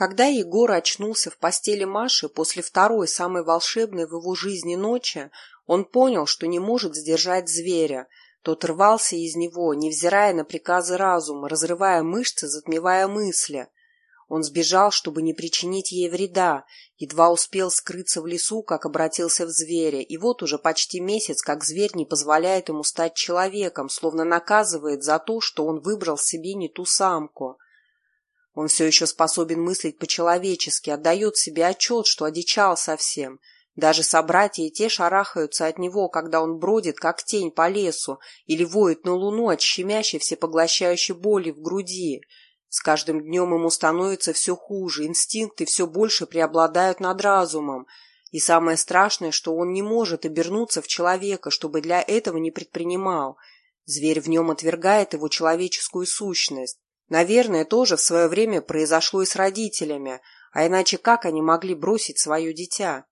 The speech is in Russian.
Когда Егор очнулся в постели Маши после второй, самой волшебной в его жизни ночи, он понял, что не может сдержать зверя. Тот рвался из него, невзирая на приказы разума, разрывая мышцы, затмевая мысли. Он сбежал, чтобы не причинить ей вреда, едва успел скрыться в лесу, как обратился в зверя, и вот уже почти месяц, как зверь не позволяет ему стать человеком, словно наказывает за то, что он выбрал себе не ту самку. Он все еще способен мыслить по-человечески, отдает себе отчет, что одичал совсем. Даже собратья и те шарахаются от него, когда он бродит, как тень по лесу, или воет на луну от щемящей всепоглощающей боли в груди. С каждым днем ему становится все хуже, инстинкты все больше преобладают над разумом. И самое страшное, что он не может обернуться в человека, чтобы для этого не предпринимал. Зверь в нем отвергает его человеческую сущность. Наверное, тоже в свое время произошло и с родителями, а иначе как они могли бросить свое дитя?